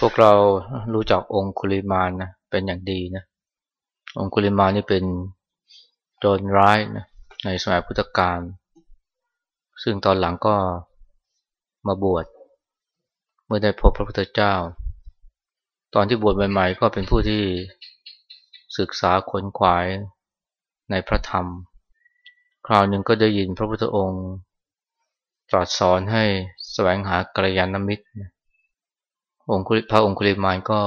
พวกเรารู้จักองคุลิมานนะเป็นอย่างดีนะองคุลิมานนี่เป็นโจรร้ายนะในสมัยพุทธกาลซึ่งตอนหลังก็มาบวชเมื่อได้พบพระพุทธเจ้า ตอนที่บวชใหม่ๆก็เป็นผู้ที่ศึกษาค้นขวายในพระธรรม คราวหนึ่งก็ได้ยินพระพุทธองค์ตรัสสอนให้แสวงหากัลยาณมิตร องค์พระองคุลิมานก็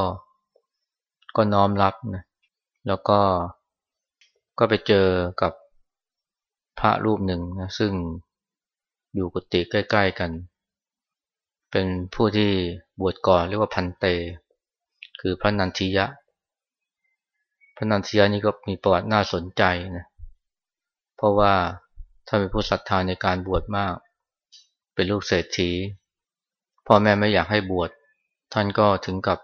ก็น้อมรับนะแล้วก็ก็ไปเจอกับพระรูปหนึ่งนะซึ่งอยู่กุฏิใกล้ ๆ กัน เป็นผู้ที่บวชก่อนเรียกว่าพันเต คือพระนันทิยะ พระนันทิยะนี่ก็มีประวัติน่าสนใจนะเพราะว่าถ้าเป็นผู้ศรัทธาในการบวชมาก เป็นลูกเศรษฐีพ่อแม่ไม่อยากให้บวช ท่านก็ถึงกับ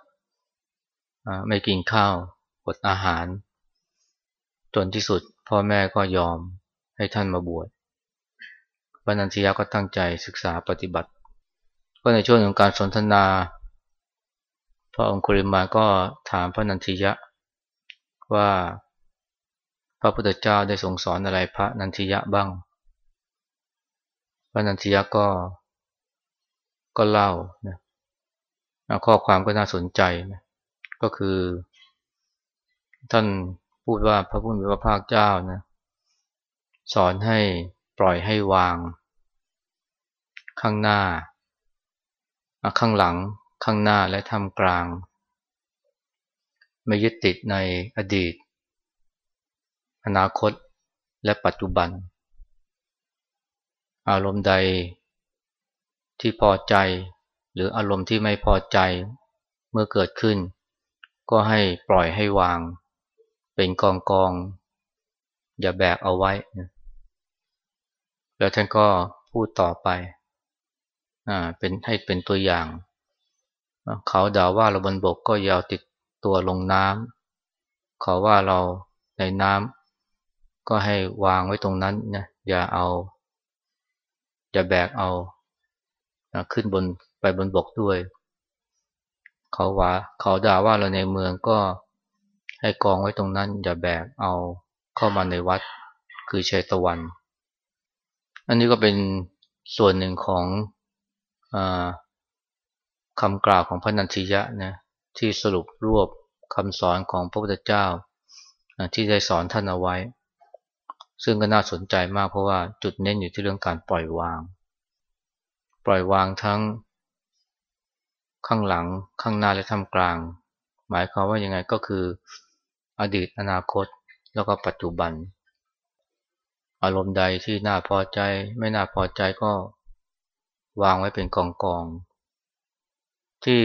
ไม่กินข้าวอดอาหาร จนที่สุดพ่อแม่ก็ยอมให้ท่านมาบวชพระนันทิยะก็ตั้งใจศึกษาปฏิบัติ ก็ในช่วงของการสนทนา พระองคุริมาก็ถามพระนันทิยะว่าพระพุทธเจ้าได้ทรงสอนอะไรพระนันทิยะบ้าง พระนันทิยะก็ก็เล่านะ ข้อความก็น่าสนใจนะก็คือ ท่านพูดว่าพระผู้มีพระภาคเจ้านะสอนให้ปล่อยให้วาง ข้างหน้า ข้างหลัง ข้างหน้าและท่ามกลาง ไม่ยึดติดในอดีต อนาคตและปัจจุบัน อารมณ์ใดที่พอใจ หรืออารมณ์ที่ไม่พอใจเมื่อเกิดขึ้น ก็ให้ปล่อยให้วาง เป็นกองกอง อย่าแบกเอาไว้ แล้วท่านก็พูดต่อไปอ่าเป็นให้เป็นตัวอย่าง เขาด่าว่าเราบนบกก็ยาวติดตัวลงน้ำเขาว่าเราในน้ำก็ให้วางไว้ตรงนั้นนะอย่าเอา อย่าแบกเอา ขึ้นบนไปบนบกด้วย เขาว่าเขาด่าว่าเราในเมืองก็ให้กองไว้ตรงนั้น อย่าแบกเอาเข้ามาในวัดคือเชตวัน อันนี้ก็เป็นส่วนหนึ่งของอคำกล่าวของพระนันทิยะนะที่สรุปรวบคำสอนของพระพุทธเจ้า ที่ได้สอนท่านเอาไว้ ซึ่งก็น่าสนใจมากเพราะว่าจุดเน้นอยู่ที่เรื่องการปล่อยวาง ปล่อยวางทั้ง ข้างหลังข้างหน้าและท่ามกลาง หมายความว่ายังไงก็คือ อดีตอนาคตแล้วก็ปัจจุบัน อารมณ์ใดที่น่าพอใจไม่น่าพอใจก็วางไว้เป็นกองกอง ที่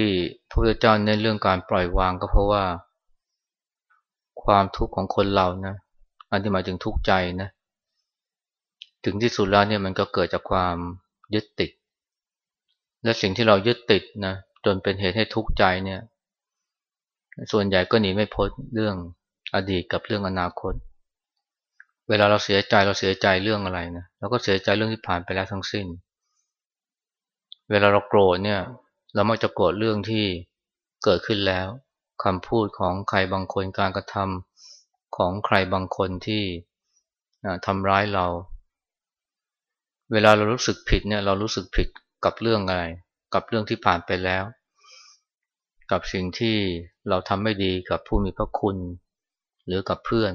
พระพุทธเจ้าเน้นเรื่องการปล่อยวางก็เพราะว่า ความทุกข์ของคนเรานะอันที่หมายถึงทุกข์ใจนะ ถึงที่สุดแล้วเนี่ยมันก็เกิดจากความยึดติด และสิ่งที่เรายึดติดนะจนเป็นเหตุให้ทุกข์ใจเนี่ย ส่วนใหญ่ก็หนีไม่พ้นเรื่องอดีตกับเรื่องอนาคต เวลาเราเสียใจเราเสียใจเรื่องอะไรนะเราก็เสียใจเรื่องที่ผ่านไปแล้วทั้งสิ้น เวลาเราโกรธเนี่ย เรามักจะโกรธเรื่องที่เกิดขึ้นแล้วคำพูดของใครบางคนการกระทำของใครบางคนที่ทำร้ายเรา เวลาเรารู้สึกผิดเนี่ยเรารู้สึกผิด กับเรื่องอะไร กับเรื่องที่ผ่านไปแล้ว กับสิ่งที่เราทำไม่ดีกับผู้มีพระคุณ หรือกับเพื่อน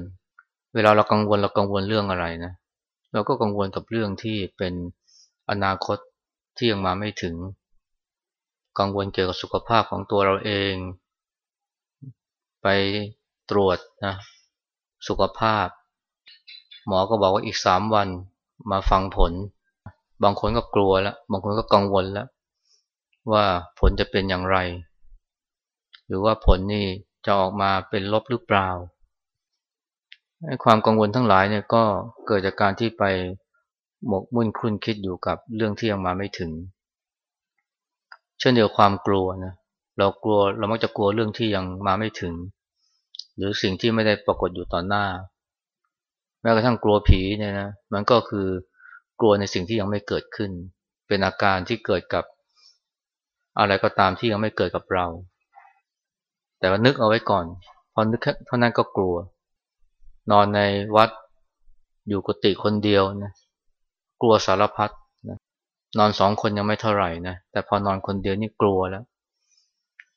เวลาเรากังวลเรากังวลเรื่องอะไรนะ เราก็กังวลกับเรื่องที่เป็นอนาคตที่ยังมาไม่ถึง กังวลเกี่ยวกับสุขภาพของตัวเราเอง ไปตรวจนะสุขภาพ หมอก็บอกว่าอีกสามวันมาฟังผล บางคนก็กลัวแล้วบางคนก็กังวลแล้ว ว่าผลจะเป็นอย่างไร หรือว่าผลนี่จะออกมาเป็นลบหรือเปล่าความกังวลทั้งหลายเนี่ยก็เกิดจากการที่ไปหมกมุ่นคุ้นคิดอยู่กับเรื่องที่ยังมาไม่ถึง เช่นเดียวความกลัวนะเรากลัวเรามักจะกลัวเรื่องที่ยังมาไม่ถึง หรือสิ่งที่ไม่ได้ปรากฏอยู่ต่อหน้า แม้กระทั่งกลัวผีเนี่ยนะมันก็คือ กลัวในสิ่งที่ยังไม่เกิดขึ้น เป็นอาการที่เกิดกับอะไรก็ตามที่ยังไม่เกิดกับเรา แต่ว่านึกเอาไว้ก่อน พอนึกเท่านั้นก็กลัว นอนในวัดอยู่กุฏิคนเดียวนะกลัวสารพัดนะนอนสองคนยังไม่เท่าไหร่นะแต่พอนอนคนเดียวนี่กลัวแล้ว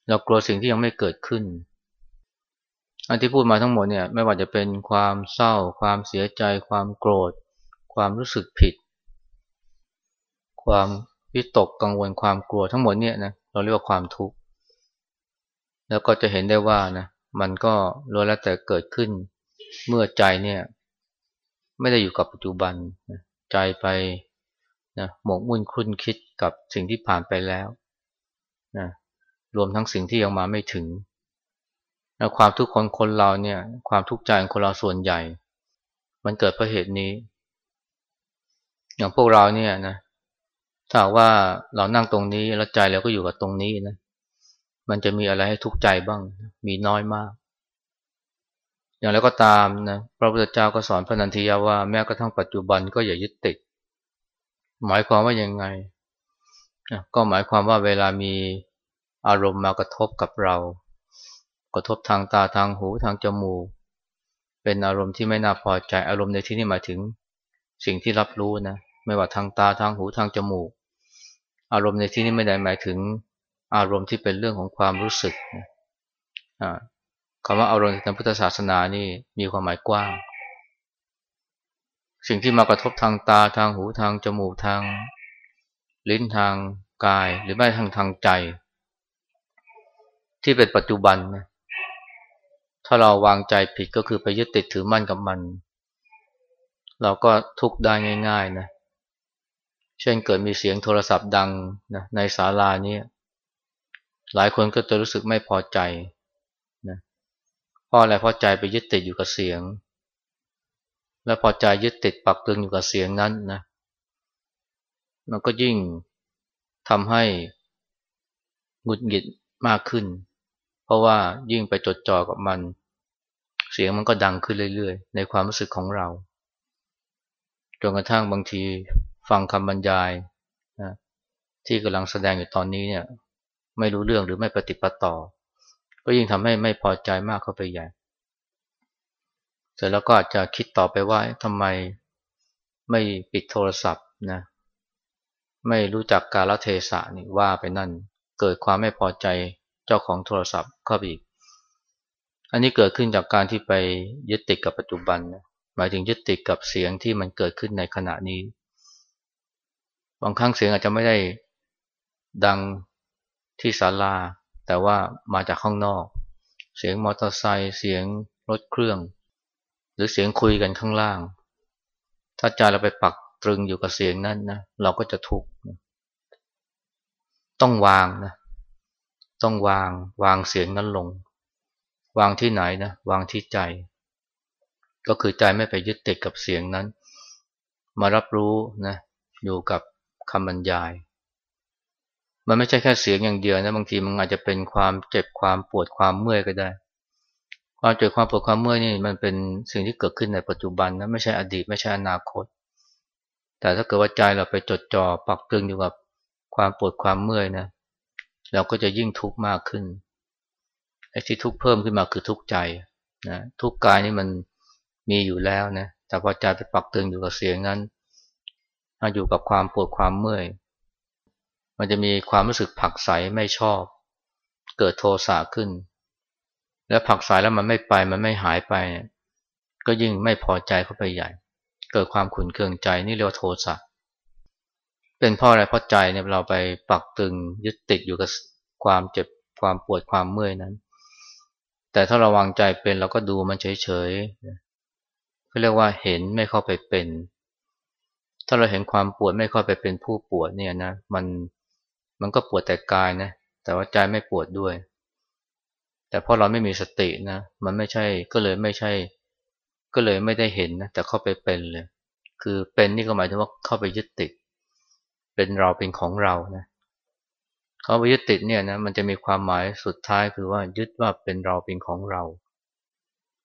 เรากลัวสิ่งที่ยังไม่เกิดขึ้นอันที่พูดมาทั้งหมดเนี่ยไม่ว่าจะเป็นความเศร้า ความเสียใจ ความโกรธ ความรู้สึกผิด ความวิตกกังวลความกลัวทั้งหมดเนี่ยนะเราเรียกว่าความทุกข์แล้วก็จะเห็นได้ว่านะมันก็ล้วนแล้วแต่เกิดขึ้น เมื่อใจเนี่ย ไม่ได้อยู่กับปัจจุบันใจไปนะหมกมุ่นคุ้นคิดกับสิ่งที่ผ่านไปแล้วนะรวมทั้งสิ่งที่ยังมาไม่ถึงนะความทุกข์ของคนเราเนี่ย ความทุกข์ใจของคนเราส่วนใหญ่ มันเกิดเพราะเหตุนี้ อย่างพวกเราเนี่ยนะ ถ้าว่าเรานั่งตรงนี้แล้วใจเราก็อยู่กับตรงนี้นะ มันจะมีอะไรให้ทุกข์ใจบ้าง มีน้อยมาก อย่างไรก็ตามนะพระพุทธเจ้าก็สอนพระนันทิยาว่าแม้กระทั่งปัจจุบันก็อย่ายึดติด หมายความว่ายังไง ก็หมายความว่าเวลามีอารมณ์มากระทบกับเรา กระทบทางตาทางหูทางจมูก เป็นอารมณ์ที่ไม่น่าพอใจ อารมณ์ในที่นี้หมายถึงสิ่งที่รับรู้นะ ไม่ว่าทางตาทางหูทางจมูก อารมณ์ในที่นี้ไม่ได้หมายถึงอารมณ์ที่เป็นเรื่องของความรู้สึกคำว่าอารมณ์ในพุทธศาสนานี่มีความหมายกว้าง สิ่งที่มากระทบทางตาทางหูทางจมูกทาง ลิ้นทางกาย หรือไม่ทางทางใจ ที่เป็นปัจจุบันนะถ้าเราวางใจผิดก็คือไปยึดติดถือมั่นกับมัน เราก็ทุกข์ได้ง่าย ๆ นะเเช่นเกิดมีเสียงโทรศัพท์ดังนะในศาลานี้หลายคนก็จะรู้สึกไม่พอใจนะเพราะอะไรเพราะใจไปยึดติดอยู่กับเสียง และพอใจยึดติดปักตึงอยู่กับเสียงนั้นนะมันก็ยิ่งทำให้หงุดหงิดมากขึ้น เพราะว่ายิ่งไปจดจ่อกับมัน เสียงมันก็ดังขึ้นเรื่อยๆ ในความรู้สึกของเราจนกระทั่งบางที ฟังคำบรรยายนะที่กำลังแสดงอยู่ตอนนี้เนี่ย ไม่รู้เรื่องหรือไม่ปฏิปต่อ ก็ยิ่งทำให้ไม่พอใจมากเข้าไปใหญ่ เสร็จแล้วก็อาจจะคิดต่อไปว่าทำไมไม่ปิดโทรศัพท์นะไม่รู้จักกาลเทศะนี่ว่าไปนั่น เกิดความไม่พอใจเจ้าของโทรศัพท์เข้าไปอีก อันนี้เกิดขึ้นจากการที่ไปยึดติดกับปัจจุบันนะหมายถึงยึดติดกับเสียงที่มันเกิดขึ้นในขณะนี้ บางครั้งเสียงอาจจะไม่ได้ดังที่ศาลา แต่ว่ามาจากข้างนอก เสียงมอเตอร์ไซค์เสียงรถเครื่อง หรือเสียงคุยกันข้างล่าง ถ้าใจเราไปปักตรึงอยู่กับเสียงนั้นนะเราก็จะทุกข์ต้องวางนะต้องวางวางเสียงนั้นลง วางที่ไหนนะวางที่ใจ ก็คือใจไม่ไปยึดติดกับเสียงนั้น มารับรู้นะอยู่กับ คำบรรยาย มันไม่ใช่แค่เสียงอย่างเดียวนะบางทีมันอาจจะเป็นความเจ็บความปวดความเมื่อยก็ได้ ความเจ็บความปวดความเมื่อยนี่มันเป็นสิ่งที่เกิดขึ้นในปัจจุบันนะไม่ใช่อดีตไม่ใช่อนาคต แต่ถ้าเกิดว่าใจเราไปจดจ่อปักตึงอยู่กับความปวดความเมื่อยนะเราก็จะยิ่งทุกข์มากขึ้นไอ้ที่ทุกข์เพิ่มขึ้นมาคือทุกข์ใจนะทุกข์กายนี่มันมีอยู่แล้วนะแต่พอใจไปปักตึงอยู่กับเสียงนั้น อยู่กับความปวดความเมื่อย มันจะมีความรู้สึกผักใสไม่ชอบ เกิดโทสะขึ้น แล้วผักใสแล้วมันไม่ไปมันไม่หายไป ก็ยิ่งไม่พอใจเข้าไปใหญ่ เกิดความขุนเคืองใจนี่เรียกว่าโทสะเป็นเพราะอะไรเพราะใจเนี่ยเราไปปักตึงยึดติดอยู่กับความเจ็บความปวดความเมื่อยนั้น แต่ถ้าเราวางใจเป็นเราก็ดูมันเฉยๆเขาเรียกว่าเห็นไม่เข้าไปเป็น ถ้าเราเห็นความปวดไม่เข้าไปเป็นผู้ปวดเนี่ยนะ มันมันก็ปวดแต่กายนะ แต่ว่าใจไม่ปวดด้วย แต่พอเราไม่มีสตินะ มันไม่ใช่ก็เลยไม่ใช่ ก็เลยไม่ได้เห็นนะ แต่เข้าไปเป็นเลย คือเป็นนี่ก็หมายถึงว่าเข้าไปยึดติด เป็นเราเป็นของเรานะเขาไปยึดติดเนี่ยนะ มันจะมีความหมายสุดท้ายคือว่ายึดว่าเป็นเราเป็นของเรา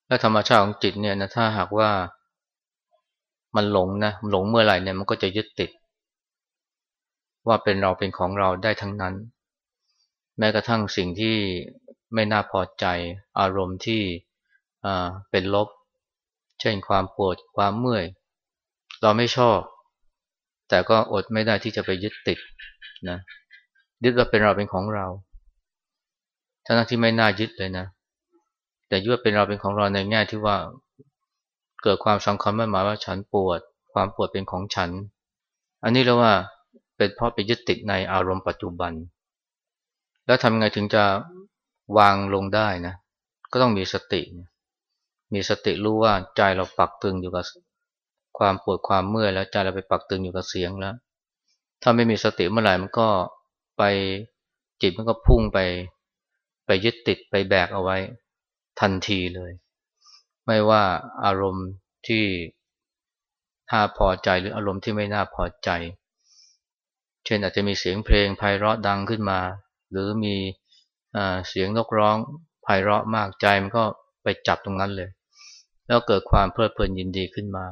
และธรรมชาติของจิตเนี่ยนะ ถ้าหากว่า มันหลงนะหลงเมื่อไหร่เนี่ยมันก็จะยึดติด ว่าเป็นเราเป็นของเราได้ทั้งนั้น แม้กระทั่งสิ่งที่ไม่น่าพอใจอารมณ์ที่เป็นลบ เช่นความปวดความเมื่อย เราไม่ชอบ แต่ก็อดไม่ได้ที่จะไปยึดติดนะยึดว่าเป็นเราเป็นของเราทั้งที่ไม่น่ายึดเลยนะแต่ยึดว่าเป็นเราเป็นของเราในแง่ที่ว่า เกิดความสำคัญไม่หมายว่าฉันปวด ความปวดเป็นของฉัน อันนี้เรียกว่าเป็นเพราะไปยึดติดในอารมณ์ปัจจุบัน แล้วทำไงถึงจะวางลงได้นะ ก็ต้องมีสติ มีสติรู้ว่าใจเราปักตึงอยู่กับความปวดความเมื่อยแล้วใจเราไปปักตึงอยู่กับเสียงแล้ว ถ้าไม่มีสติเมื่อไหร่มันก็ไปจิตมันก็พุ่งไป ไปยึดติดไปแบกเอาไว้ทันทีเลย ไม่ว่าอารมณ์ที่น่าพอใจหรืออารมณ์ที่ไม่น่าพอใจ เช่นอาจจะมีเสียงเพลงไพเราะดังขึ้นมา หรือมีเสียงนกร้องไพเราะมากใจมันก็ไปจับตรงนั้นเลย แล้วเกิดความเพลิดเพลินยินดีขึ้นมา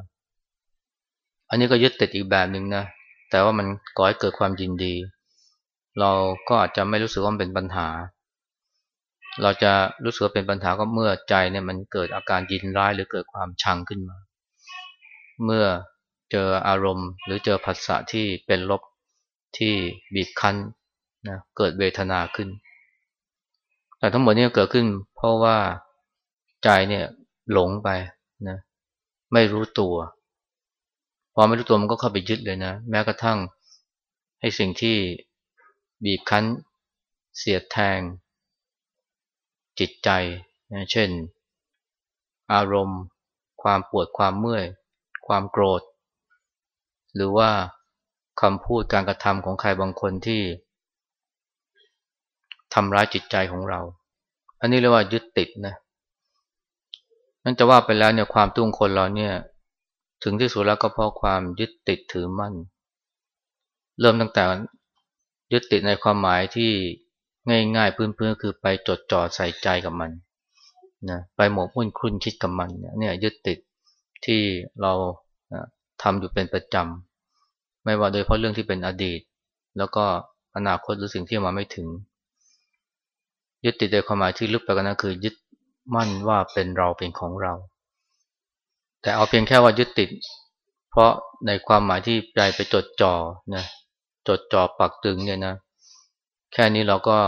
อันนี้ก็ยึดติดอีกแบบหนึ่งนะ แต่ว่ามันก่อให้เกิดความยินดี เราก็อาจจะไม่รู้สึกว่ามันเป็นปัญหา เราจะรู้สึกเป็นปัญหาก็เมื่อใจเนี่ยมันเกิดอาการยินร้ายหรือเกิดความชังขึ้นมา เมื่อเจออารมณ์ หรือเจอผัสสะที่เป็นลบที่บีบคั้นนะเกิดเวทนาขึ้น แต่ทั้งหมดนี้เกิดขึ้น เพราะว่าใจเนี่ยหลงไปนะไม่รู้ตัวพอไม่รู้ตัวมันก็เข้าไปยึดเลยนะ แม้กระทั่งให้สิ่งที่บีบคั้น เสียดแทง จิตใจนะเช่น อารมณ์ ความปวดความเมื่อย ความโกรธ หรือว่าคำพูดการกระทำของใครบางคนที่ทำร้ายจิตใจของเรา อันนี้เรียกว่ายึดติดนะนั่นจะว่าไปแล้วเนี่ยความตุ้งคนเราเนี่ย ถึงที่สุดแล้วก็เพราะความยึดติดถือมั่น เริ่มตั้งแต่ยึดติดในความหมายที่ ง่ายๆพื้นๆคือไปจดจ่อใส่ใจกับมันนะไปหมกมุ่นคุ้นคิดกับมันเนี่ยยึดติดที่เราทำอยู่เป็นประจำไม่ว่าโดยเพราะเรื่องที่เป็นอดีต แล้วก็อนาคตหรือสิ่งที่มาไม่ถึง ยึดติดในความหมายที่ลึกไปกว่านั้นคือยึดมั่นว่าเป็นเราเป็นของเรา แต่เอาเพียงแค่ว่ายึดติด เพราะในความหมายที่ใจไปจดจ่อนะจดจ่อปักตึงเนี่ยนะ แค่นี้เราก็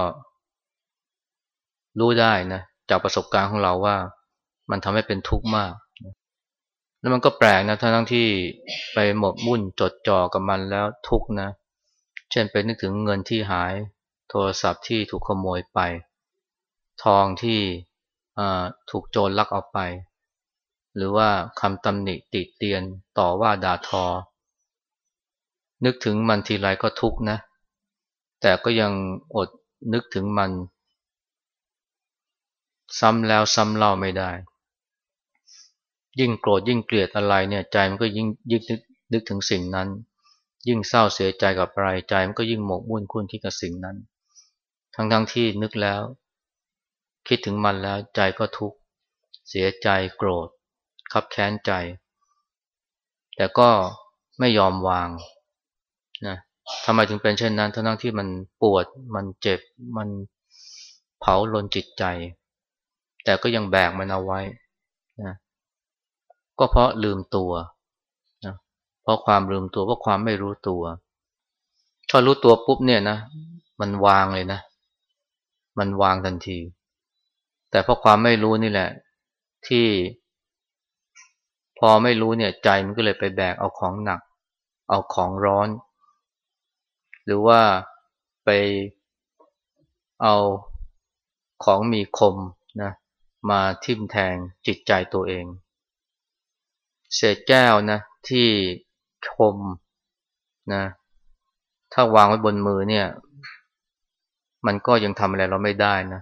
รู้ได้นะจากประสบการณ์ของเราว่า มันทำให้เป็นทุกข์มาก แล้วมันก็แปลกนะทั้งที่ไปหมกมุ่นจดจ่อกับมันแล้วทุกข์นะ เช่นไปนึกถึงเงินที่หาย โทรศัพท์ที่ถูกขโมยไป ทองที่ถูกโจรลักเอาไป หรือว่าคำตำหนิติเตียนต่อว่าด่าทอ นึกถึงมันทีไรก็ทุกข์นะ แต่ก็ยังอดนึกถึงมัน ซ้ำแล้วซ้ำเล่าไม่ได้ ยิ่งโกรธยิ่งเกลียดอะไรเนี่ยใจมันก็ยิ่งยิ่งนึกนึกถึงสิ่งนั้น ยิ่งเศร้าเสียใจกับอะไรใจมันก็ยิ่งหมกมุ่นคุ้นที่กับสิ่งนั้น ทั้งทั้งที่นึกแล้ว คิดถึงมันแล้วใจก็ทุกข์เสียใจโกรธขับแค้นใจ แต่ก็ไม่ยอมวาง ทำไมถึงเป็นเช่นนั้น ทั้งที่มันปวด มันเจ็บ มันเผาลนจิตใจ แต่ก็ยังแบกมันเอาไว้นะก็เพราะลืมตัวนะเพราะความลืมตัว เพราะความไม่รู้ตัว ถ้ารู้ตัวปุ๊บเนี่ยนะ มันวางเลยนะ มันวางทันที แต่เพราะความไม่รู้นี่แหละ ที่ พอไม่รู้เนี่ยใจมันก็เลยไปแบกเอาของหนัก เอาของร้อน หรือว่าไปเอาของมีคมนะมาทิ่มแทงจิตใจตัวเอง เศษแก้วนะที่คมนะถ้าวางไว้บนมือเนี่ย มันก็ยังทำอะไรเราไม่ได้นะ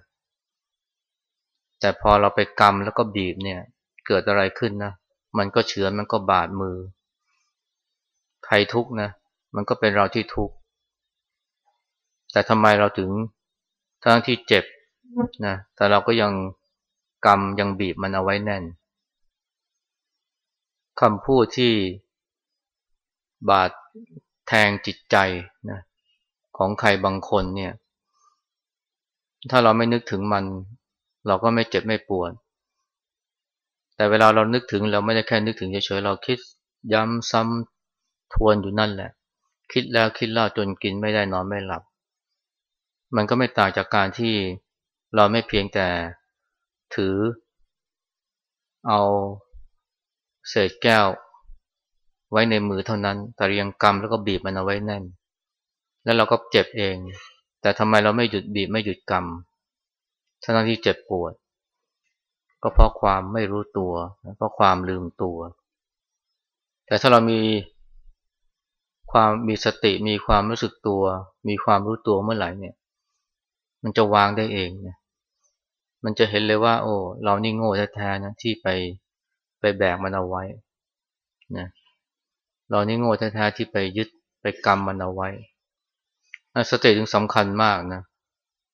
แต่พอเราไปกำแล้วก็บีบเนี่ย เกิดอะไรขึ้นนะ มันก็เฉือนมันก็บาดมือ ใครทุกนะ มันก็เป็นเราที่ทุกข์ แต่ทำไมเราถึงทั้งที่เจ็บนะแต่เราก็ยังกำยังบีบมันเอาไว้แน่นคำพูดที่บาดแทงจิตใจนะของใครบางคนเนี่ย ถ้าเราไม่นึกถึงมัน เราก็ไม่เจ็บไม่ปวด แต่เวลาเรานึกถึงเราไม่ได้แค่นึกถึงเฉยๆเราคิดย้ำซ้ำทวนอยู่นั่นแหละ คิดแล้วคิดเล่าจนกินไม่ได้นอนไม่หลับ มันก็ไม่ต่างจากการที่เราไม่เพียงแต่ถือ เอาเศษแก้ว ไว้ในมือเท่านั้น แต่ยังกำแล้วก็บีบมันเอาไว้แน่น แล้วเราก็เจ็บเอง แต่ทำไมเราไม่หยุดบีบไม่หยุดกำทั้งที่เจ็บปวด ก็เพราะความไม่รู้ตัว เพราะความลืมตัว แต่ถ้าเรามีความมีสติมีความรู้สึกตัว มีความรู้ตัวเมื่อไหร่เนี่ย มันจะวางได้เองเนี่ยมันจะเห็นเลยว่า โอ้เรานี่โง่แท้ๆนะที่ไปไปแบกมันเอาไว้นะเรานี่โง่แท้ๆที่ไปยึดไปกรรมมันเอาไว้สติถึงสำคัญมากนะ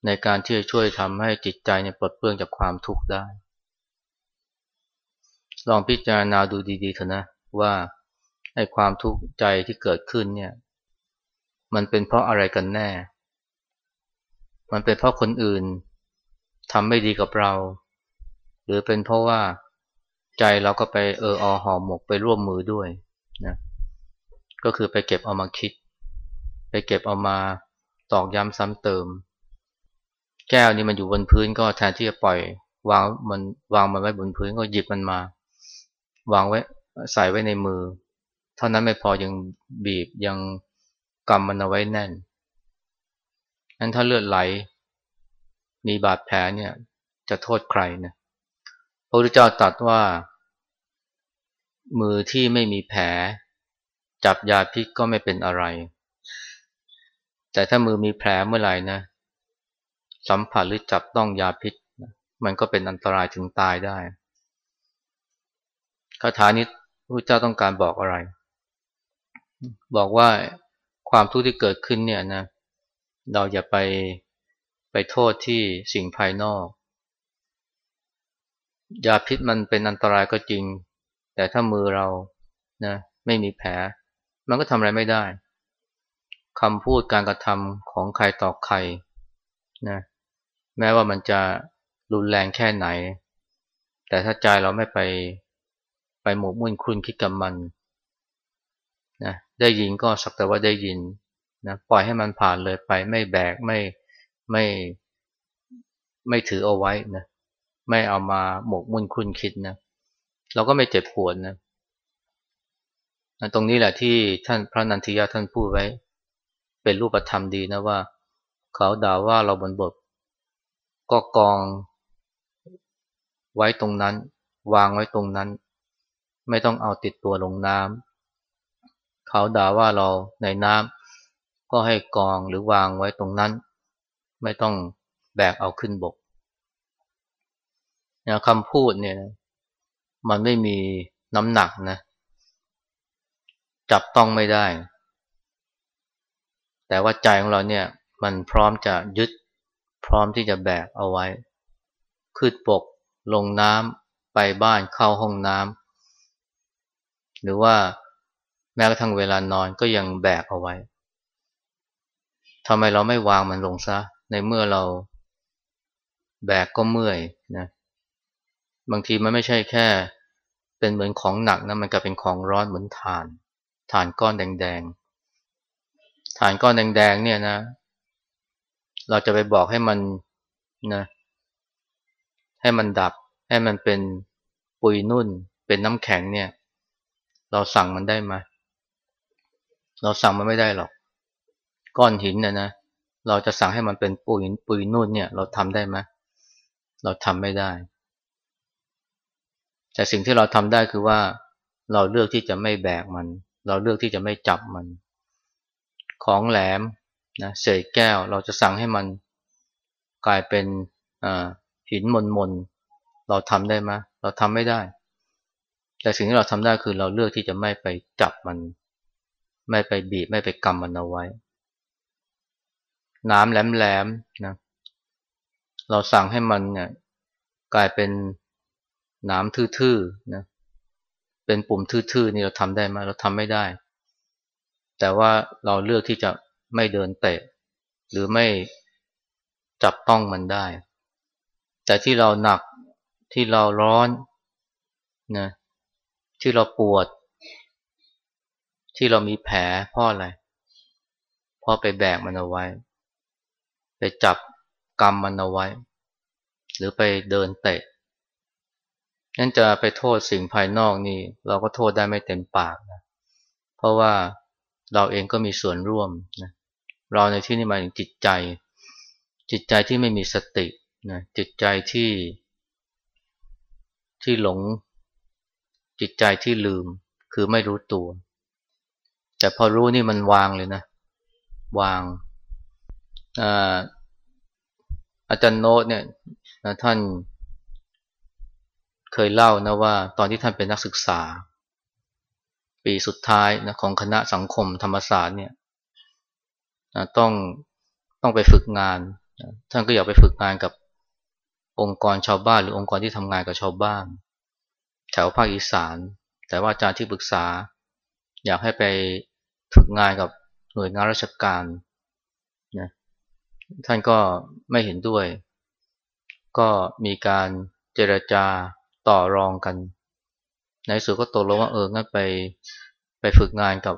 ในการที่จะช่วยทำให้จิตใจเนี่ยปลดเปลื้องจากความทุกข์ได้ ลองพิจารณาดูดีๆเถอะนะว่าไอ้ความทุกข์ใจที่เกิดขึ้นเนี่ย มันเป็นเพราะอะไรกันแน่ มันเป็นเพราะคนอื่นทำไม่ดีกับเรา หรือเป็นเพราะว่าใจเราก็ไปเอออหอหมกไปร่วมมือด้วยนะก็คือไปเก็บเอามาคิด ไปเก็บเอามาตอกย้ำซ้ำเติม แก้วนี่มันอยู่บนพื้นก็แทนที่จะปล่อยวางมันวางมันไว้บนพื้นก็หยิบมันมา วางไว้ใส่ไว้ในมือ เท่านั้นไม่พอยังบีบยังกำมันเอาไว้แน่น นั้นถ้าเลือดไหล มีบาดแผลเนี่ย จะโทษใครนะพระพุทธเจ้าตรัสว่า มือที่ไม่มีแผล จับยาพิษก็ไม่เป็นอะไร แต่ถ้ามือมีแผลเมื่อไหร่นะ สัมผัสหรือจับต้องยาพิษ มันก็เป็นอันตรายถึงตายได้คาถานี้พระเจ้าต้องการบอกอะไร บอกว่าความทุกข์ที่เกิดขึ้นเนี่ยนะเเราอย่าไปไปโทษที่สิ่งภายนอก ยาพิษมันเป็นอันตรายก็จริง แต่ถ้ามือเรานะไม่มีแผล มันก็ทำอะไรไม่ได้คำพูดการกระทำของใครต่อใครนะแม้ว่ามันจะรุนแรงแค่ไหน แต่ถ้าใจเราไม่ไปไปหมกมุ่นคุณคิดกับมันนะได้ยินก็สักแต่ว่าได้ยิน นะปล่อยให้มันผ่านเลยไป ไม่แบกไม่ไม่ไม่ถือเอาไว้นะไม่เอามาหมกมุ่นคุ้นคิดนะเราก็ไม่เจ็บปวดนะตรงนี้แหละที่ท่านพระนันทิยาท่านพูดไว้ เป็นรูปธรรมดีนะว่า เขาด่าว่าเราบนบทก็กองไว้ตรงนั้น วางไว้ตรงนั้น ไม่ต้องเอาติดตัวลงน้ำเขาด่าว่าเราในน้ำ ก็ให้กองหรือวางไว้ตรงนั้น ไม่ต้องแบกเอาขึ้นบกนะคำพูดเนี่ยมันไม่มีน้ำหนักนะ จับต้องไม่ได้ แต่ว่าใจของเราเนี่ย มันพร้อมจะยึด พร้อมที่จะแบกเอาไว้ ขึ้นบกลงน้ำไปบ้านเข้าห้องน้ำหรือว่าแม้กระทั่งเวลานอนก็ยังแบกเอาไว้ ทำไมเราไม่วางมันลงซะ ในเมื่อเราแบกก็เมื่อยนะ บางทีมันไม่ใช่แค่ เป็นเหมือนของหนักนะ มันก็เป็นของร้อนเหมือนถ่าน ถ่านก้อนแดงๆ ถ่านก้อนแดงๆเนี่ยนะ เราจะไปบอกให้มันนะ ให้มันดับ ให้มันเป็นปุยนุ่น เป็นน้ำแข็งเนี่ย เราสั่งมันได้ไหมเราสั่งมันไม่ได้หรอก ก้อนหินนะนะเราจะสั่งให้มันเป็นปุ๋ยปุ๋ยนุ่นเนี่ย เราทำได้ไหมเราทำไม่ได้ แต่สิ่งที่เราทำได้คือว่า เราเลือกที่จะไม่แบกมัน เราเลือกที่จะไม่จับมัน ของแหลมนะเศษแก้ว เราจะสั่งให้มันกลายเป็นหินมนมนเราทำได้ไหมเราทำไม่ได้ แต่สิ่งที่เราทำได้คือเราเลือกที่จะไม่ไปจับมัน ไม่ไปบีบไม่ไปกำมันเอาไว้ น้ำแหลมๆนะเราสั่งให้มันเนี่ยกลายเป็นน้ำทื่อๆนะเป็นปุ่มทื่อๆนี่เราทำได้ไหมเราทำไม่ได้ แต่ว่าเราเลือกที่จะไม่เดินเตะ หรือไม่จับต้องมันได้ แต่ที่เราหนักที่เราร้อนนะที่เราปวด ที่เรามีแผลเพราะอะไรเพราะไปแบกมันเอาไว้ ไปจับกรรมมันเอาไว้ หรือไปเดินเตะนั่นจะไปโทษสิ่งภายนอกนี่เราก็โทษได้ไม่เต็มปากนะเพราะว่าเราเองก็มีส่วนร่วมนะเราในที่นี้หมายถึงจิตใจ จิตใจที่ไม่มีสตินะจิตใจที่ที่หลง จิตใจที่ลืมคือไม่รู้ตัว แต่พอรู้นี่มันวางเลยนะ วาง อาจารย์โน้ตเนี่ยท่านเคยเล่านะว่า ตอนที่ท่านเป็นนักศึกษา ปีสุดท้ายนะของคณะสังคมธรรมศาสตร์เนี่ยต้องต้องไปฝึกงาน ท่านก็อยากไปฝึกงานกับองค์กรชาวบ้านหรือองค์กรที่ทำงานกับชาวบ้าน แถวภาคอีสาน แต่ว่าอาจารย์ที่ปรึกษา อยากให้ไปฝึกงานกับหน่วยงานราชการนะ ท่านก็ไม่เห็นด้วย ก็มีการเจรจาต่อรองกัน ในสุดก็ตกลงว่าเอองั้นไปไปฝึกงานกับ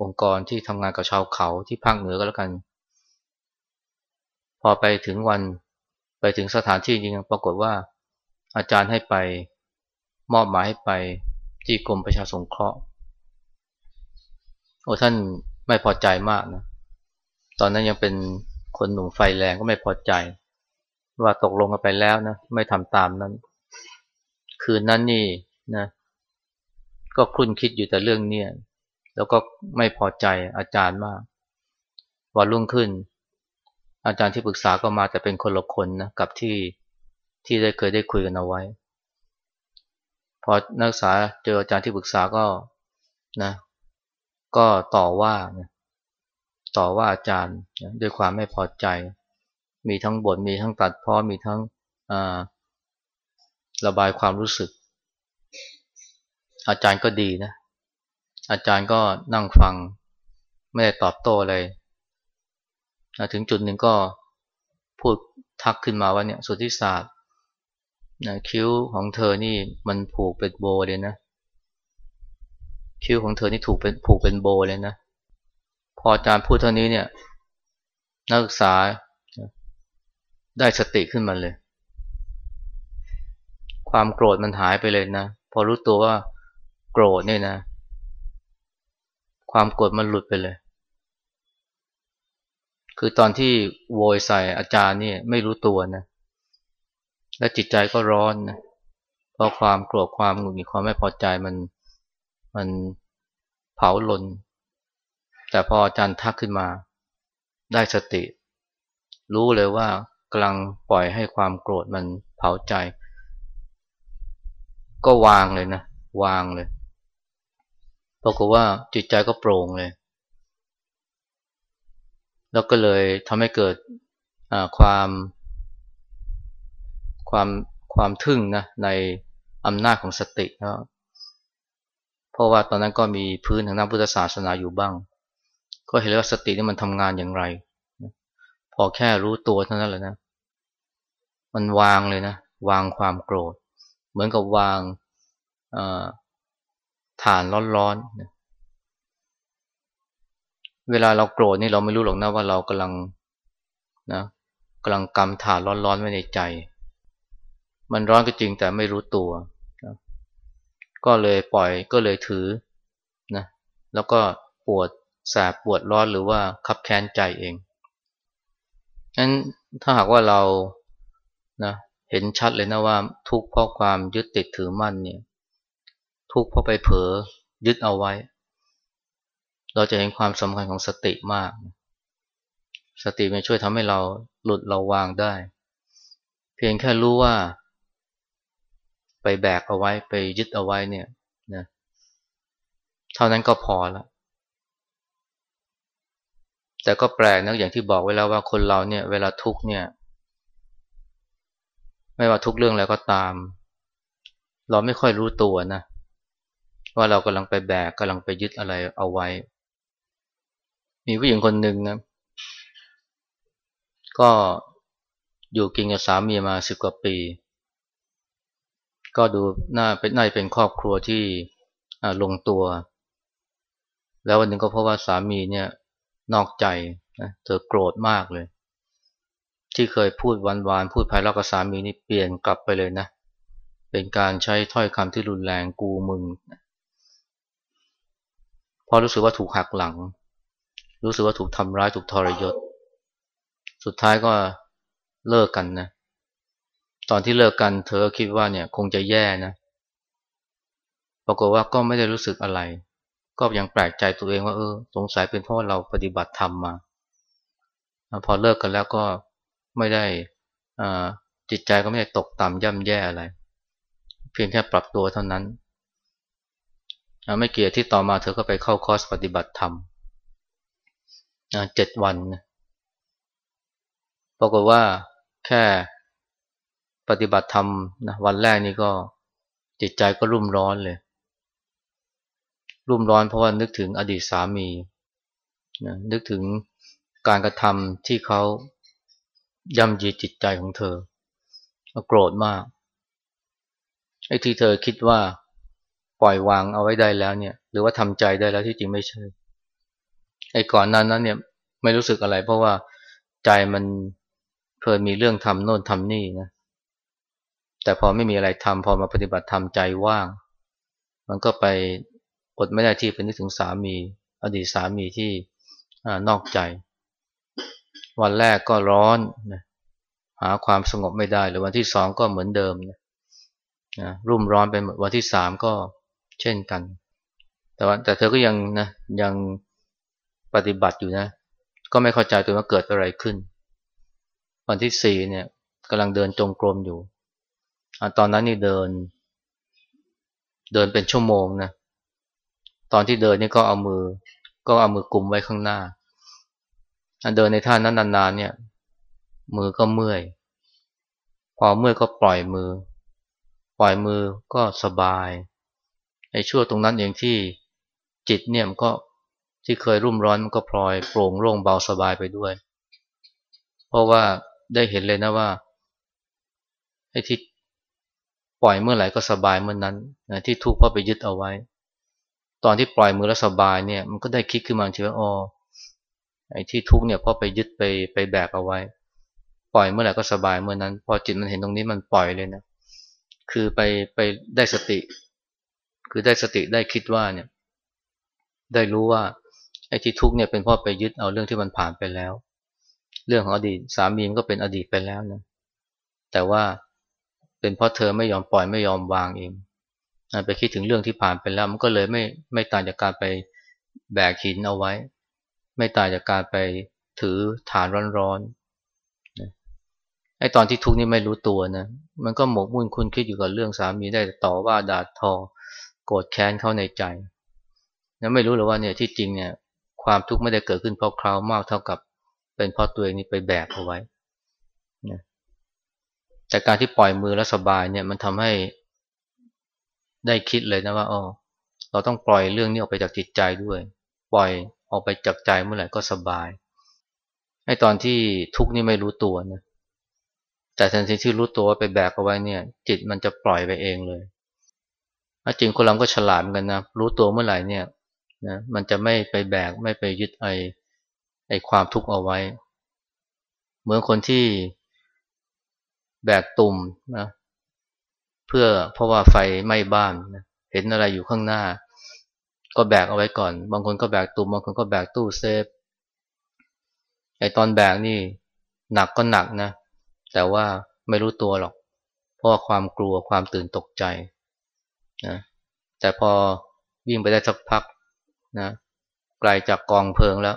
องค์กรที่ทำงานกับชาวเขาที่ภาคเหนือก็แล้วกัน พอไปถึงวันไปถึงสถานที่จริงปรากฏว่า อาจารย์ให้ไปมอบหมายให้ไปที่กรมประชาสงเคราะห์โอ้ท่านไม่พอใจมากนะตอนนั้นยังเป็น คนหนุ่มไฟแรงก็ไม่พอใจ ว่าตกลงกันไปแล้วนะ ไม่ทำตามนั้น คืนนั้นนี่นะ ก็คุ้นคิดอยู่แต่เรื่องเนี้ยแล้วก็ไม่พอใจอาจารย์มากวันรุ่งขึ้น อาจารย์ที่ปรึกษาก็มาแต่เป็นคนละคนนะกับที่ที่ได้เคยได้คุยกันเอาไว้ พอนักศึกษาเจออาจารย์ที่ปรึกษาก็นะ ก็ต่อว่านะ ต่อว่าอาจารย์ด้วยความไม่พอใจ มีทั้งบทมีทั้งตัดพ้อมีทั้งระบายความรู้สึก อาจารย์ก็ดีนะ อาจารย์ก็นั่งฟัง ไม่ได้ตอบโต้อะไรถึงจุดหนึ่งก็พูดทักขึ้นมาว่าเนี่ยสุทธิศาสตร์นะคิ้วของเธอนี่มันผูกเป็นโบเลยนะ คิ้วของเธอนี่ถูกเป็นผูกเป็นโบเลยนะ ออาจารย์พูดเท่านี้เนี่ย นักศึกษาได้สติขึ้นมาเลย ความโกรธมันหายไปเลยนะ พอรู้ตัวว่าโกรธเนี่ยนะ ความโกรธมันหลุดไปเลย คือตอนที่โวยใส่อาจารย์นี่ไม่รู้ตัวนะ และจิตใจก็ร้อนนะเพราะความโกรธความหงุดหงิดความไม่พอใจมันมันเผาลน แต่พออาจารย์ทักขึ้นมาได้สติ รู้เลยว่ากำลังปล่อยให้ความโกรธมันเผาใจ ก็วางเลยนะ วางเลยปรากฏว่าจิตใจก็โปร่งเลย แล้วก็เลยทำให้เกิดความ ความความทึ่งนะในอำนาจของสตินะเพราะว่าตอนนั้นก็มีพื้นทางนักพุทธศาสนาอยู่บ้าง ก็เห็นว่าสตินี่มันทำงานอย่างไร พอแค่รู้ตัวเท่านั้นแหละนะ มันวางเลยนะ วางความโกรธ เหมือนกับวางฐานร้อนๆนะเวลาเราโกรธนี่เราไม่รู้หรอกนะว่าเรากำลังนะกำลังกำฐานร้อนๆไว้ในใจ มันร้อนก็จริงแต่ไม่รู้ตัวนะก็เลยปล่อยก็เลยถือนะแล้วก็ปวด แสบปวดร้อนหรือว่าคับแค้นใจเองงั้นถ้าหากว่าเรานะเห็นชัดเลยนะว่าทุกข์เพราะความยึดติดถือมั่นเนี่ยทุกข์เพราะไปเผลอยึดเอาไว้ เราจะเห็นความสำคัญของสติมาก สติมันช่วยทำให้เราหลุดเราวางได้ เพียงแค่รู้ว่า ไปแบกเอาไว้ไปยึดเอาไว้เนี่ยนะเท่านั้นก็พอแล้ว แต่ก็แปลกนะอย่างที่บอกไว้แล้วว่าคนเราเนี่ย เวลาทุกเนี่ย ไม่ว่าทุกเรื่องแล้วก็ตาม เราไม่ค่อยรู้ตัวนะว่าเรากำลังไปแบกกำลังไปยึดอะไรเอาไว้ มีผู้หญิงคนหนึ่งนะ ก็อยู่กินกับสามีมาสิบกว่าปี ก็ดูน่าเป็นน่าเป็นครอบครัวที่ลงตัว แล้ววันหนึ่งก็เพราะว่าสามีเนี่ย นอกใจนะเธอโกรธมากเลย ที่เคยพูดหวานๆพูดภายเรากับสามีนี่เปลี่ยนกลับไปเลยนะ เป็นการใช้ถ้อยคำที่รุนแรงกูมึงพอรู้สึกว่าถูกหักหลัง รู้สึกว่าถูกทำร้ายถูกทรยศ สุดท้ายก็เลิกกันนะ ตอนที่เลิกกันเธอคิดว่าเนี่ยคงจะแย่นะ ปรากฏว่าก็ไม่ได้รู้สึกอะไร ก็ยังแปลกใจตัวเองว่าเออสงสัยเป็นเพราะเราปฏิบัติธรรมมา พอเลิกกันแล้วก็ไม่ได้จิตใจก็ไม่ได้ตกต่ำย่ำแย่อะไร เพียงแค่ปรับตัวเท่านั้น ไม่เกี่ยที่ต่อมาเธอก็ไปเข้าคอร์สปฏิบัติธรรมเจ็ดวันปรากฏว่าแค่ปฏิบัติธรรมนะวันแรกนี่ก็จิตใจก็รุ่มร้อนเลย รุ่มร้อนเพราะว่านึกถึงอดีตสามีนะนึกถึงการกระทำที่เขาย่ำยีจิตใจของเธอโกรธมากไอ้ที่เธอคิดว่าปล่อยวางเอาไว้ได้แล้วเนี่ย หรือว่าทำใจได้แล้วที่จริงไม่ใช่ไอ้ก่อนนั้นนั้นเนี่ยไม่รู้สึกอะไร เพราะว่าใจมันเพลินมีเรื่องทำโน่นทำนี่นะแต่พอไม่มีอะไรทำพอมาปฏิบัติทำใจว่าง มันก็ไป อดไม่ได้ที่เป็นนึกถึงสามี อดีตสามีที่นอกใจ วันแรกก็ร้อนนะหาความสงบไม่ได้หรือวันที่สองก็เหมือนเดิมนะรุ่มร้อนไปหมดวันที่สามก็เช่นกัน แต่ว่าแต่เธอก็ยังนะยังปฏิบัติอยู่นะ ก็ไม่เข้าใจตัวว่าเกิดอะไรขึ้น วันที่สี่เนี่ยกำลังเดินจงกรมอยู่อตอนนั้นนี่เดิน เดินเป็นชั่วโมงนะ ตอนที่เดินนี่ก็เอามือ ก็เอามือกลุมไว้ข้างหน้า เดินในท่านั้นนานๆเนี่ย มือก็เมื่อย พอเมื่อยก็ปล่อยมือ ปล่อยมือก็สบายไอ้ชั่วตรงนั้นเองที่จิตเนี่ยมันก็ที่เคยรุ่มร้อนมันก็พลอยโปร่งโล่งเบาสบายไปด้วย เพราะว่าได้เห็นเลยนะว่าไอ้ที่ปล่อยเมื่อไหร่ก็สบายเมื่อนนั้นนะที่ทุกข์เพราะไปยึดเอาไว้ ตอนที่ปล่อยมือแล้วสบายเนี่ย มันก็ได้คิดขึ้นมาทีว่าอ๋อไอ้ที่ทุกข์เนี่ยเพราะไปยึดไปไปแบกเอาไว้ ปล่อยเมื่อไหร่ก็สบายเมื่อนั้น พอจิตมันเห็นตรงนี้มันปล่อยเลยนะคือไปไปได้สติ คือได้สติได้คิดว่าเนี่ย ได้รู้ว่าไอ้ที่ทุกเนี่ยเป็นพราะไปยึดเอาเรื่องที่มันผ่านไปแล้ว เรื่องของอดีตสามีมันก็เป็นอดีตไปแล้วนะแต่ว่าเป็นเพราะเธอไม่ยอมปล่อยไม่ยอมวางเอง ไปคิดถึงเรื่องที่ผ่านไปแล้ว มันก็เลยไม่ไม่ต่างจากการไปแบกหินเอาไว้ ไม่ต่างจากการไปถือฐานร้อนๆไอ้ตอนที่ทุกนี่ไม่รู้ตัวนะ มันก็หมกมุ่นคุณคิดอยู่กับเรื่องสามีได้ต่อว่าด่าทอ โกรธแค้นเข้าในใจแล้วไม่รู้หรือว่าเนี่ยที่จริงเนี่ย ความทุกข์ไม่ได้เกิดขึ้นเพราะคราวมากเท่ากับเป็นเพราะตัวเองนี่ไปแบกเอาไว้นะแต่การที่ปล่อยมือแล้วสบายเนี่ยมันทำให้ ได้คิดเลยนะว่าอ๋อเราต้องปล่อยเรื่องนี้ออกไปจากจิตใจด้วย ปล่อยออกไปจากใจเมื่อไหร่ก็สบายไอ้ตอนที่ทุกข์นี่ไม่รู้ตัวนะแต่ทันทีที่รู้ตัวว่าไปแบกเอาไว้เนี่ย จิตมันจะปล่อยไปเองเลยจริงคนเราก็ฉลาดกันนะรู้ตัวเมื่อไหร่เนี่ยนะมันจะไม่ไปแบกไม่ไปยึดไอไอความทุกข์เอาไว้ เหมือนคนที่แบกตุ่มนะ เพื่อเพราะว่าไฟไหม้บ้านนะเห็นอะไรอยู่ข้างหน้า ก็แบกเอาไว้ก่อน บางคนก็แบกตุ่มบางคนก็แบกตู้เซฟไอตอนแบกนี่หนักก็หนักนะ แต่ว่าไม่รู้ตัวหรอก เพราะความกลัวความตื่นตกใจนะแต่พอวิ่งไปได้สักพักนะไกลจากกองเพลิงแล้ว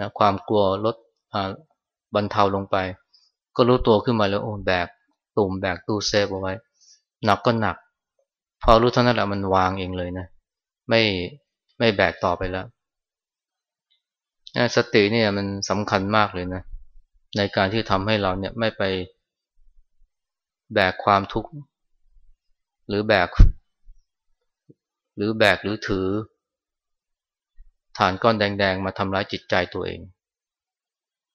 นะความกลัวลดบรรเทาลงไป ก็รู้ตัวขึ้นมาแล้วโอ้แบกตุ่มแบกตู้เซฟเอาไว้ หนักก็หนัก พอรู้เท่านั้นแหละมันวางเองเลยนะ ไม่ไม่แบกต่อไปแล้วสติเนี่ยมันสำคัญมากเลยนะ ในการที่ทำให้เราเนี่ยไม่ไปแบกความทุกข์ หรือแบก หรือแบกหรือถือ ฐานก้อนแดง ๆ มาทำร้ายจิตใจตัวเอง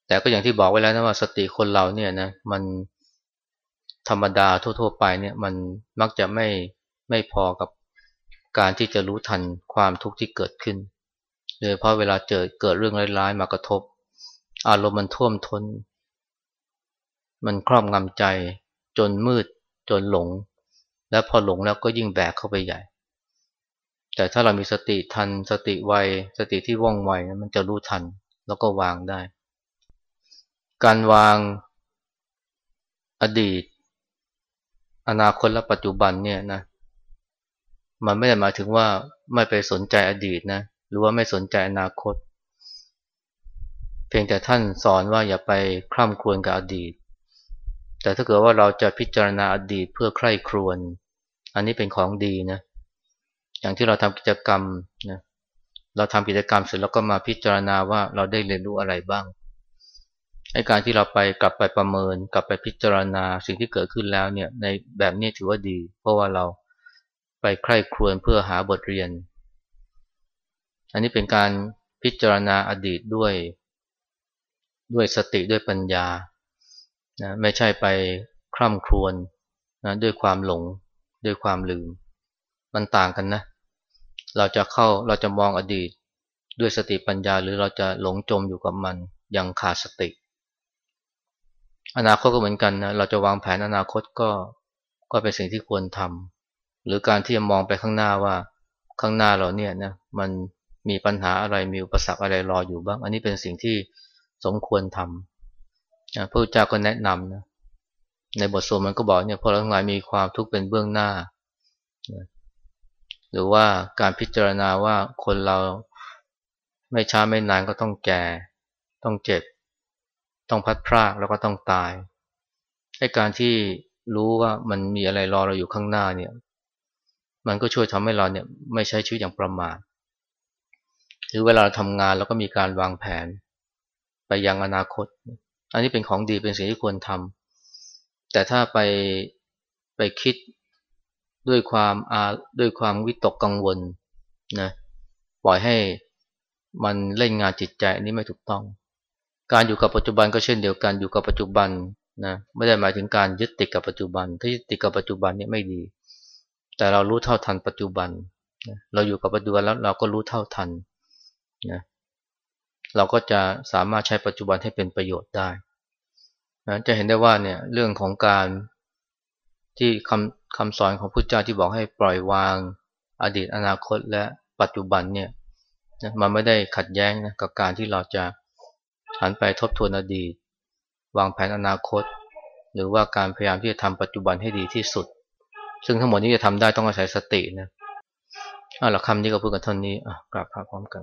แต่ก็อย่างที่บอกไว้แล้วนะว่าสติคนเราเนี่ยนะมัน ธรรมดาทั่ว ๆ ไปเนี่ยมันมักจะไม่ไม่พอกับการที่จะรู้ทันความทุกข์ที่เกิดขึ้น โดยเพราะเวลาเจอเกิดเรื่องร้ายๆ มากระทบ อารมณ์มันท่วมทน้น มันครอบงำใจ จนมืด จนหลง แล้วพอหลงแล้วก็ยิ่งแบกเข้าไปใหญ่ แต่ถ้าเรามีสติทันสติไวสติที่ว่องไวมันจะรู้ทันแล้วก็วางได้ การวางอดีต อนาคตและปัจจุบันเนี่ยนะ มันไม่ได้หมายถึงว่าไม่ไปสนใจอดีตนะ หรือว่าไม่สนใจอนาคต เพียงแต่ท่านสอนว่าอย่าไปคร่ำครวญกับอดีต แต่ถ้าเกิดว่าเราจะพิจารณาอดีตเพื่อใคร่ครวญ อันนี้เป็นของดีนะ อย่างที่เราทำกิจกรรมนะ เราทำกิจกรรมเสร็จแล้วก็มาพิจารณาว่าเราได้เรียนรู้อะไรบ้าง ไอ้การที่เราไปกลับไปประเมิน กลับไปพิจารณาสิ่งที่เกิดขึ้นแล้วเนี่ยในแบบนี้ถือว่าดี เพราะว่าเราไปใคร่ครวญเพื่อหาบทเรียน อันนี้เป็นการพิจารณาอดีตด้วย ด้วยสติด้วยปัญญานะไม่ใช่ไปคร่ำครวญนะด้วยความหลงด้วยความลืม มันต่างกันนะ เราจะเข้าเราจะมองอดีต ด้วยสติปัญญาหรือเราจะหลงจมอยู่กับมันอย่างขาดสติ อนาคตก็เหมือนกันนะเราจะวางแผนอนาคตก็ก็เป็นสิ่งที่ควรทำหรือการที่จะมองไปข้างหน้าว่าข้างหน้าเราเนี่ยนะมันมีปัญหาอะไรมีอุปสรรคอะไรรออยู่บ้าง อันนี้เป็นสิ่งที่สมควรทำพระพุทธเจ้าก็แนะนำนะในบทสวดมันก็บอกเนี่ยพอเราทั้งหลายมีความทุกข์เป็นเบื้องหน้าหรือว่าการพิจารณาว่าคนเราไม่ช้าไม่นานก็ต้องแก่ ต้องเจ็บ ต้องพัดพรากแล้วก็ต้องตายให้การที่รู้ว่ามันมีอะไรรอเราอยู่ข้างหน้าเนี่ย มันก็ช่วยทำให้เราเนี่ยไม่ใช้ชีวิตอย่างประมาทหรือเวลาเราทำงานเราก็มีการวางแผน ไปยังอนาคต อันนี้เป็นของดีเป็นสิ่งที่ควรทำแต่ถ้าไปไปคิดด้วยความอาด้วยความวิตกกังวลนะปล่อยให้มันเล่นงานจิตใจอันนี้ไม่ถูกต้อง การอยู่กับปัจจุบันก็เช่นเดียวกันอยู่กับปัจจุบันนะไม่ได้หมายถึงการยึดติดกับปัจจุบัน ถ้ายึดติดกับปัจจุบันนี่ไม่ดี แต่เรารู้เท่าทันปัจจุบันเราอยู่กับปัจจุบันแล้วเราก็รู้เท่าทันนะเราก็จะสามารถใช้ปัจจุบันให้เป็นประโยชน์ได้นะจะเห็นได้ว่าเนี่ยเรื่องของการที่คำคำสอนของพุทธเจ้าที่บอกให้ปล่อยวางอดีตอนาคตและปัจจุบันเนี่ยมันไม่ได้ขัดแย้งนะกับการที่เราจะ หันไปทบทวนอดีต วางแผนอนาคต หรือว่าการพยายามที่จะทำปัจจุบันให้ดีที่สุด ซึ่งทั้งหมดนี้จะทำได้ต้องอาศัยสตินะอะหลักคำนี้ก็พูดกันเท่านี้อะกราบพระพร้อมกัน